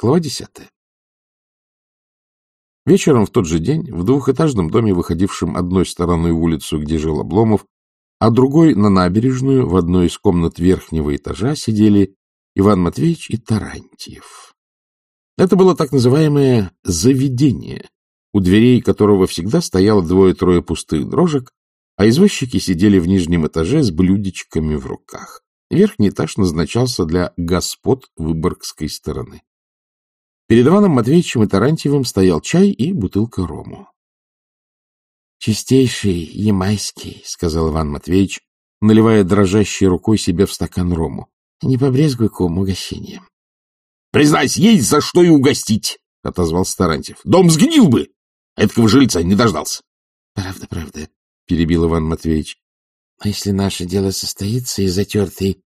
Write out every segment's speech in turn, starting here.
Глава десятая. Вечером в тот же день в двухэтажном доме, выходившем одной стороной в улицу, где жил Обломов, а другой на набережную, в одной из комнат верхнего этажа сидели Иван Матвеевич и Тарантьев. Это было так называемое «заведение», у дверей которого всегда стояло двое-трое пустых дрожек, а извозчики сидели в нижнем этаже с блюдечками в руках. Верхний этаж назначался для господ Выборгской стороны. Перед Иваном Матвеевичем и Тарантьевым стоял чай и бутылка рому. — Чистейший, ямайский, — сказал Иван Матвеевич, наливая дрожащей рукой себе в стакан рому. — Не побрезгуй ком угощением. — Признайся, есть за что и угостить, — отозвался Тарантьев. — Дом сгнил бы! Этого жильца не дождался. — Правда, правда, — перебил Иван Матвеевич. — А если наше дело состоится, и затертый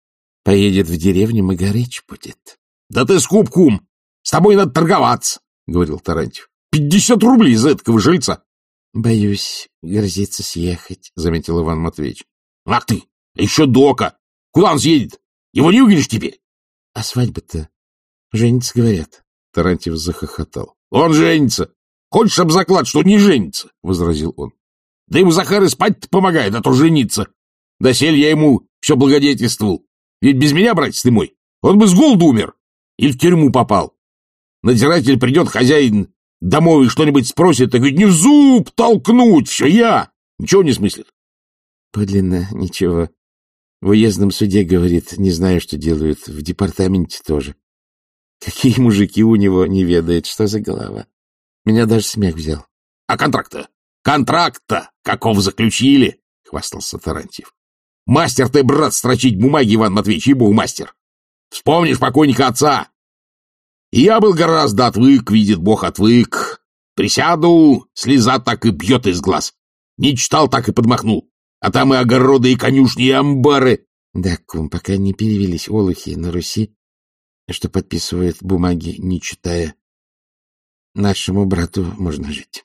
поедет в деревню, мы горечь будет. — Да ты скуп, кум! С тобой надо торговаться, — говорил Тарантьев. — Пятьдесят рублей за этого жильца. — Боюсь, грозится съехать, — заметил Иван Матвеевич. — Ах ты! Еще дока! Куда он съедет? Его не увидишь теперь? — А свадьба-то? Женится, говорят. Тарантьев захохотал. — Он женится. Хочешь об заклад, что не женится? — возразил он. — Да ему Захар и спать-то помогает, а то жениться. Досель я ему все благодетельствовал. Ведь без меня, братец ты мой, он бы с голоду умер или в тюрьму попал. Надзиратель придет, хозяин домой что-нибудь спросит, и говорит, не в зуб толкнуть, все я. Ничего не смыслит. Подлинно ничего. В уездном суде, говорит, не знаю, что делают, в департаменте тоже. Какие мужики у него не ведает, что за голова. Меня даже смех взял. — А контракт-то? Контракт-то каков заключили? — хвастался Тарантьев. — Мастер ты, брат, строчить бумаги, Иван Матвеевич, и был мастер. Вспомнишь покойника отца, я был гораздо отвык, видит Бог, отвык. Присяду, слеза так и бьет из глаз. Не читал, так и подмахнул. А там и огороды, и конюшни, и амбары. Да, кум, пока не перевелись олухи на Руси, что подписывают бумаги, не читая, нашему брату можно жить.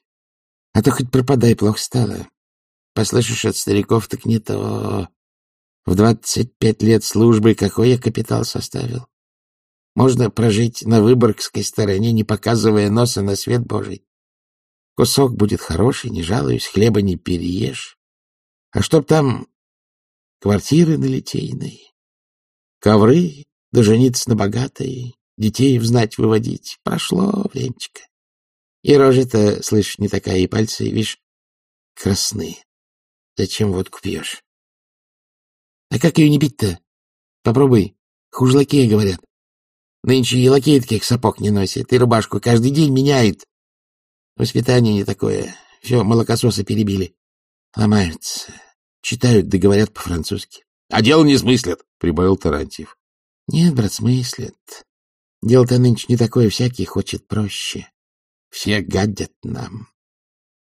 А то хоть пропадай, плохо стало. Послышишь от стариков, так не то. В двадцать пять лет службы какой я капитал составил? Можно прожить на Выборгской стороне, не показывая носа на свет Божий. Кусок будет хороший, не жалуюсь, хлеба не переешь. А чтоб там квартиры на ковры, да жениться на богатой, детей взнать выводить, прошло времечко. И рожа-то, слышь, не такая, и пальцы, видишь, красные. Зачем водку пьешь? А как ее не пить-то? Попробуй. Хуже лакея, говорят. Нынче и лакей таких сапог не носит, и рубашку каждый день меняет. Воспитание не такое. Все, молокососы перебили. Ломаются. Читают да говорят по-французски. — А дело не смыслят, — прибавил Тарантьев. — Нет, брат, смыслят. Дело-то нынче не такое, всякий хочет проще. Все гадят нам.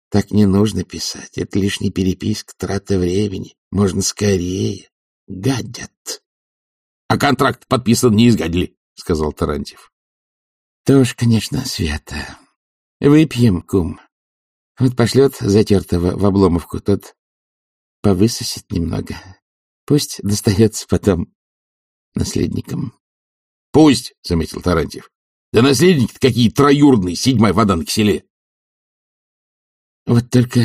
Так не нужно писать. Это лишний переписка, трата времени. Можно скорее. Гадят. — А контракт подписан не изгадили, — сказал Тарантьев. — Тоже, конечно, Света. Выпьем, кум. Вот пошлет затертого в обломовку, тот повысосет немного. Пусть достается потом наследникам. — Пусть, — заметил Тарантьев. — Да наследники какие троюродные, седьмая вода на киселе. — Вот только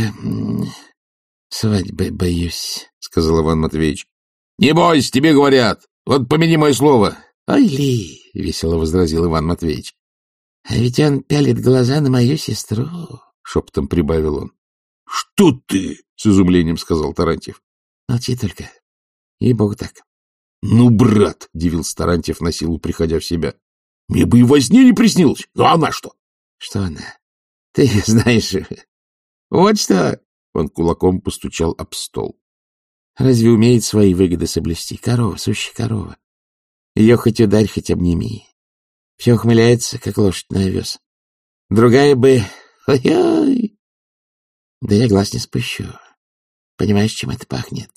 свадьбы боюсь, — сказал Иван Матвеевич. — Не бойся, тебе говорят. Вот помяни мое слово. — Ой ли, — весело возразил Иван Матвеевич. — А ведь он пялит глаза на мою сестру, — шепотом прибавил он. — Что ты? — с изумлением сказал Тарантьев. — Молчи только. И-богу так. — Ну, брат, — дивился Тарантьев на силу, приходя в себя. — Мне бы и во сне не приснилось. Ну, а она что? — Что она? Ты знаешь... Вот что... Он кулаком постучал об стол. Разве умеет свои выгоды соблюсти? Корова, сущая корова. Ее хоть ударь, хоть обними. Все ухмыляется, как лошадь на овес. Другая бы... Ой-ой! Да я глаз не спущу. Понимаешь, чем это пахнет?